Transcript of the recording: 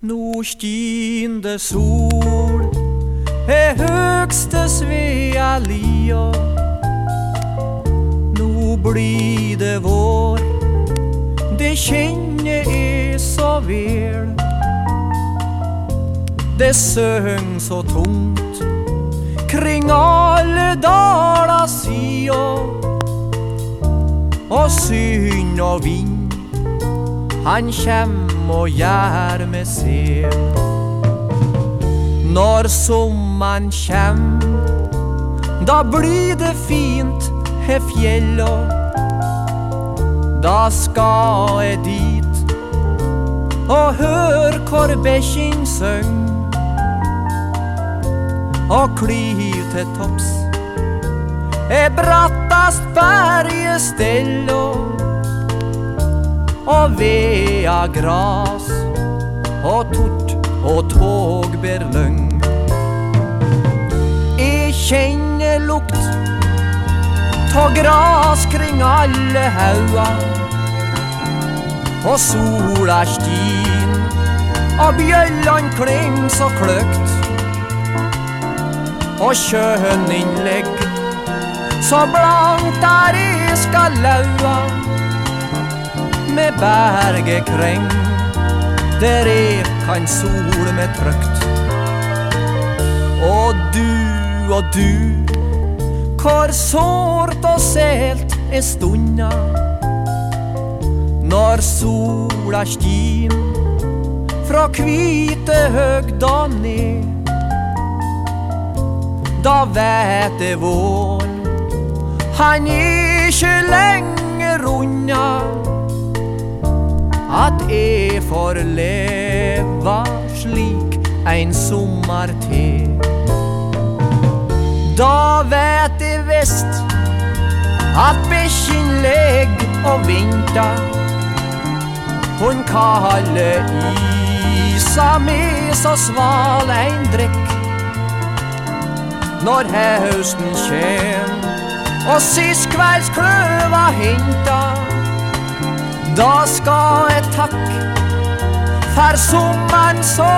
Nå skin det sol er høgste Svea lia. Nå blir det vår, det kjenner jeg så vel. Det søng så tungt kring alle daler sida. Og synd og vind, han kjem og gjør meg sel. Når sommeren kjem, da blir det fint he fjella. Da skal jeg dit og hør hvor bekkjen søng. Og kliv til topps er brattast bergestella og gras og tort og tog løgn. Jeg kjenner lukt ta gras kring alle hauga og sola stin og bjøllene kling så kløkt og kjønninnlegg så blankt der jeg skal laua med bergekreng der jeg kan sole meg trygt. Og du og du, hvor sårt og sælt er stunda når sola stin fra kvite høgda ned. Da vet det vår han er ikke lenger at jeg får leva slik ein sommar til. Da vet jeg visst at bikkjen ligg og vinter. Hun kaller isa med så sval ein drikk. Når høsten kjem og sist kvelds kløva hinta. Da skal jeg takke for sommeren fikk